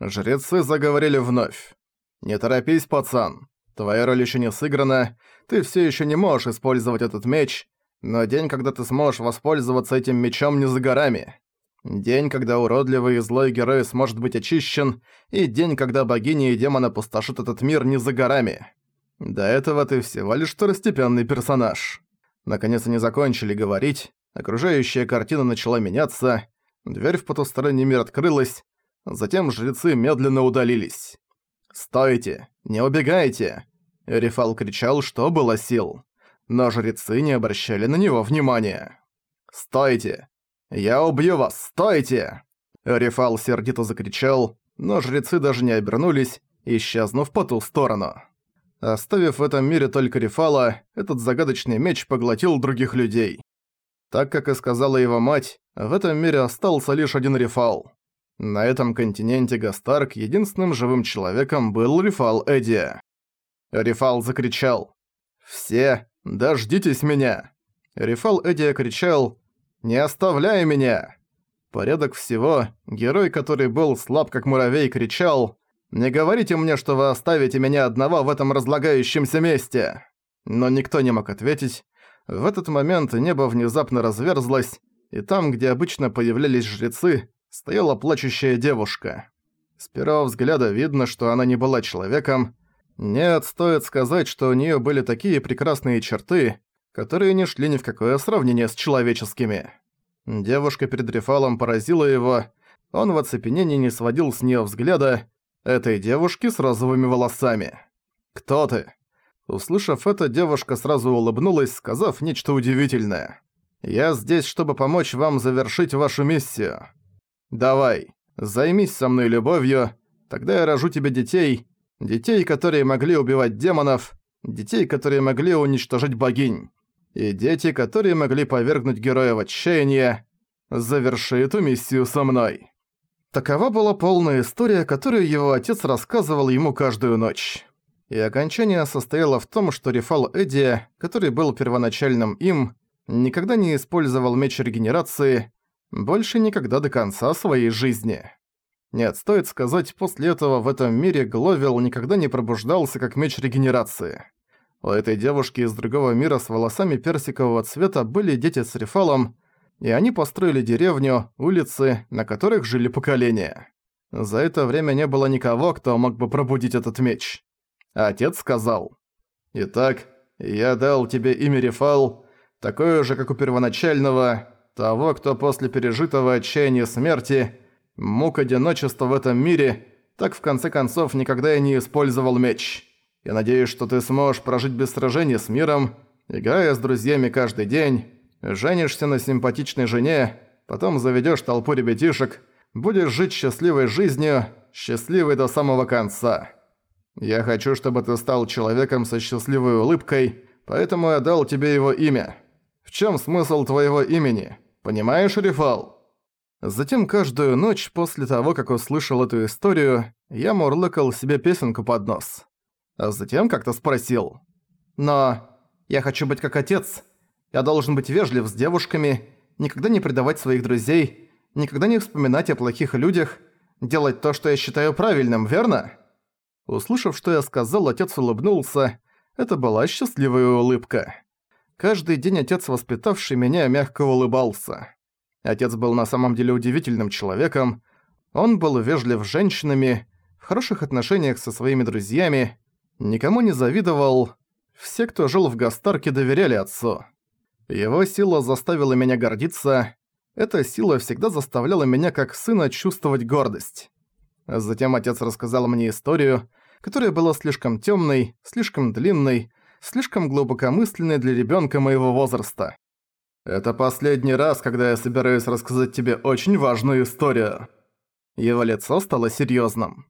Жрецы заговорили вновь. «Не торопись, пацан. Твоя роль еще не сыграна, ты все еще не можешь использовать этот меч, но день, когда ты сможешь воспользоваться этим мечом, не за горами. День, когда уродливый и злой герой сможет быть очищен, и день, когда богини и демон опустошат этот мир, не за горами. До этого ты всего лишь второстепенный персонаж». Наконец они закончили говорить, окружающая картина начала меняться, дверь в потусторонний мир открылась, затем жрецы медленно удалились. «Стойте! Не убегайте!» Рифал кричал, что было сил. Но жрецы не обращали на него внимания. «Стойте! Я убью вас! Стойте!» Рифал сердито закричал, но жрецы даже не обернулись, исчезнув по ту сторону. Оставив в этом мире только Рифала, этот загадочный меч поглотил других людей. Так как и сказала его мать, в этом мире остался лишь один Рифал. На этом континенте Гастарк единственным живым человеком был Рифал Эдди. Рифал закричал «Все, дождитесь меня!» Рифал Эдди кричал «Не оставляй меня!» Порядок всего, герой, который был слаб как муравей, кричал «Не говорите мне, что вы оставите меня одного в этом разлагающемся месте!» Но никто не мог ответить. В этот момент небо внезапно разверзлось, и там, где обычно появлялись жрецы, стояла плачущая девушка. С первого взгляда видно, что она не была человеком. Нет, стоит сказать, что у неё были такие прекрасные черты, которые не шли ни в какое сравнение с человеческими. Девушка перед Рефалом поразила его, он в оцепенении не сводил с неё взгляда этой девушки с розовыми волосами. «Кто ты?» Услышав это, девушка сразу улыбнулась, сказав нечто удивительное. «Я здесь, чтобы помочь вам завершить вашу миссию. Давай, займись со мной любовью, тогда я рожу тебе детей, детей, которые могли убивать демонов, детей, которые могли уничтожить богинь, и дети, которые могли повергнуть героя в отчаяние. Заверши эту миссию со мной». Такова была полная история, которую его отец рассказывал ему каждую ночь. И окончание состояло в том, что Рефал Эдди, который был первоначальным им, никогда не использовал меч регенерации, больше никогда до конца своей жизни. Нет, стоит сказать, после этого в этом мире Гловел никогда не пробуждался как меч регенерации. У этой девушки из другого мира с волосами персикового цвета были дети с Рефалом, и они построили деревню, улицы, на которых жили поколения. За это время не было никого, кто мог бы пробудить этот меч. Отец сказал, «Итак, я дал тебе имя Рефал, такое же, как у первоначального, того, кто после пережитого отчаяния смерти, мук одиночества в этом мире, так в конце концов никогда и не использовал меч. Я надеюсь, что ты сможешь прожить без сражений с миром, играя с друзьями каждый день, женишься на симпатичной жене, потом заведешь толпу ребятишек, будешь жить счастливой жизнью, счастливой до самого конца. Я хочу, чтобы ты стал человеком со счастливой улыбкой, поэтому я дал тебе его имя. В чем смысл твоего имени?» Понимаешь, Рифал?» Затем каждую ночь после того, как услышал эту историю, я мурлыкал себе песенку под нос. А затем как-то спросил. «Но я хочу быть как отец. Я должен быть вежлив с девушками, никогда не предавать своих друзей, никогда не вспоминать о плохих людях, делать то, что я считаю правильным, верно?» Услышав, что я сказал, отец улыбнулся. Это была счастливая улыбка. Каждый день отец, воспитавший меня, мягко улыбался. Отец был на самом деле удивительным человеком. Он был вежлив с женщинами, в хороших отношениях со своими друзьями, никому не завидовал. Все, кто жил в Гастарке, доверяли отцу. Его сила заставила меня гордиться. Эта сила всегда заставляла меня как сына чувствовать гордость. Затем отец рассказал мне историю, которая была слишком тёмной, слишком длинной, слишком глубокомысленной для ребёнка моего возраста. Это последний раз, когда я собираюсь рассказать тебе очень важную историю. Его лицо стало серьёзным.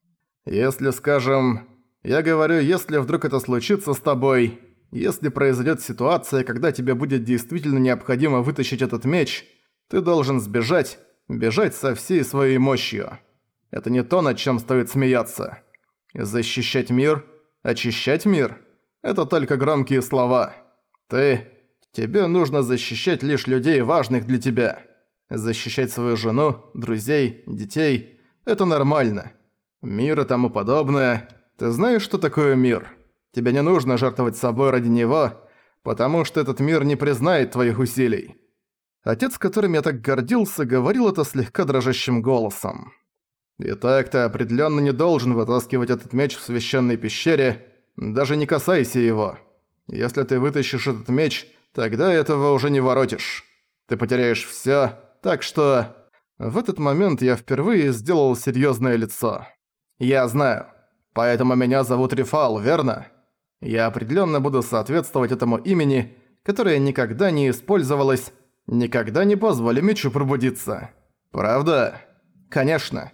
Если, скажем, я говорю, если вдруг это случится с тобой, если произойдет ситуация, когда тебе будет действительно необходимо вытащить этот меч, ты должен сбежать, бежать со всей своей мощью. Это не то, над чем стоит смеяться. Защищать мир, очищать мир – это только громкие слова. Ты... Тебе нужно защищать лишь людей, важных для тебя. Защищать свою жену, друзей, детей – это нормально. Мир и тому подобное. Ты знаешь, что такое мир? Тебе не нужно жертвовать собой ради него, потому что этот мир не признает твоих усилий. Отец, которым я так гордился, говорил это слегка дрожащим голосом. «Итак, ты определенно не должен вытаскивать этот меч в священной пещере, даже не касайся его. Если ты вытащишь этот меч, тогда этого уже не воротишь. Ты потеряешь всё, так что...» В этот момент я впервые сделал серьёзное лицо. «Я знаю. Поэтому меня зовут Рифал, верно? Я определённо буду соответствовать этому имени, которое никогда не использовалось Никогда не позволю мечу пробудиться. Правда? Конечно.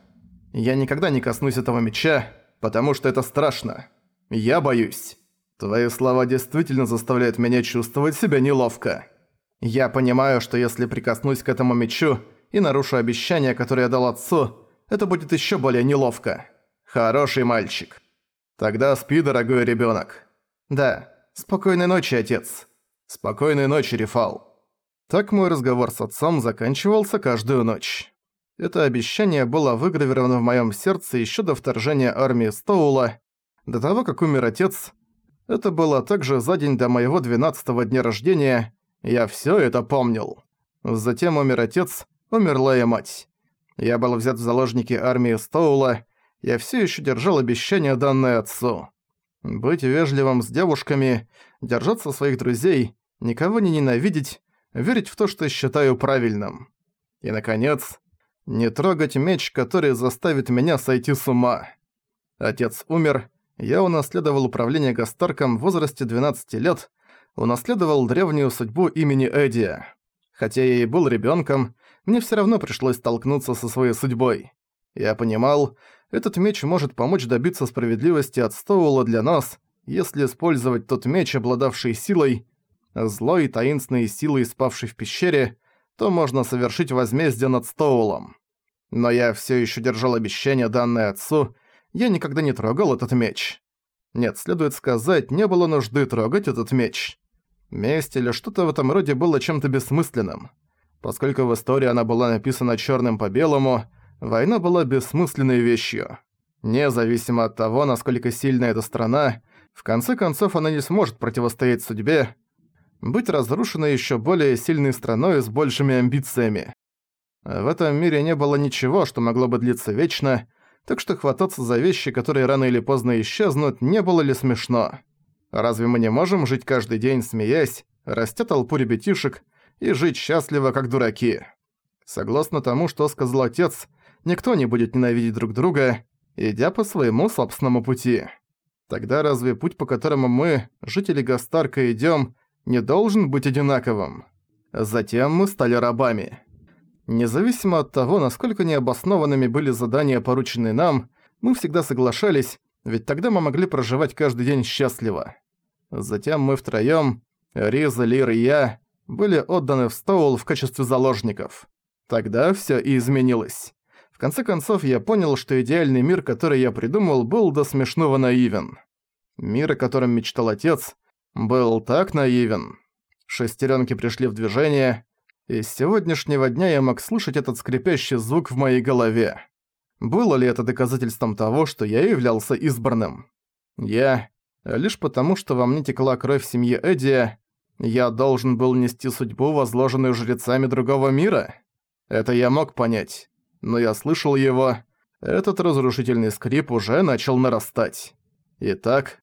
Я никогда не коснусь этого меча, потому что это страшно. Я боюсь. Твои слова действительно заставляют меня чувствовать себя неловко. Я понимаю, что если прикоснусь к этому мечу и нарушу обещание, которое я дал отцу, это будет ещё более неловко. Хороший мальчик. Тогда спи, дорогой ребёнок. Да, спокойной ночи, отец. Спокойной ночи, Рефал. Так мой разговор с отцом заканчивался каждую ночь. Это обещание было выгравировано в моем сердце еще до вторжения армии Стоула, до того, как умер отец. Это было также за день до моего 12-го дня рождения, я все это помнил. Затем умер отец, умерла и мать. Я был взят в заложники армии Стоула, я все еще держал обещание, данное отцу. Быть вежливым с девушками, держаться своих друзей, никого не ненавидеть, верить в то, что считаю правильным. И, наконец, не трогать меч, который заставит меня сойти с ума. Отец умер, я унаследовал управление Гастарком в возрасте 12 лет, унаследовал древнюю судьбу имени Эдия. Хотя я и был ребенком, мне все равно пришлось столкнуться со своей судьбой. Я понимал, этот меч может помочь добиться справедливости от Стоула для нас, если использовать тот меч, обладавший силой, злой и таинственной силой, спавшей в пещере, то можно совершить возмездие над Стоулом. Но я все еще держал обещание, данное отцу, я никогда не трогал этот меч. Нет, следует сказать, не было нужды трогать этот меч. Месть или что-то в этом роде было чем-то бессмысленным. Поскольку в истории она была написана черным по белому, война была бессмысленной вещью. Независимо от того, насколько сильна эта страна, в конце концов она не сможет противостоять судьбе, быть разрушенной еще более сильной страной с большими амбициями. В этом мире не было ничего, что могло бы длиться вечно, так что хвататься за вещи, которые рано или поздно исчезнут, не было ли смешно. Разве мы не можем жить каждый день, смеясь, растя толпу ребятишек и жить счастливо, как дураки? Согласно тому, что сказал отец, никто не будет ненавидеть друг друга, идя по своему собственному пути. Тогда разве путь, по которому мы, жители Гастарка, идём, не должен быть одинаковым. Затем мы стали рабами. Независимо от того, насколько необоснованными были задания, порученные нам, мы всегда соглашались, ведь тогда мы могли проживать каждый день счастливо. Затем мы втроём, Риза, Лир и я, были отданы в Стоул в качестве заложников. Тогда всё и изменилось. В конце концов, я понял, что идеальный мир, который я придумал, был до смешного наивен. Мир, о котором мечтал отец, был так наивен. Шестеренки пришли в движение, и с сегодняшнего дня я мог слышать этот скрипящий звук в моей голове. Было ли это доказательством того, что я являлся избранным? Я... Лишь потому, что во мне текла кровь семьи Эдди, я должен был нести судьбу, возложенную жрецами другого мира? Это я мог понять. Но я слышал его. Этот разрушительный скрип уже начал нарастать. Итак,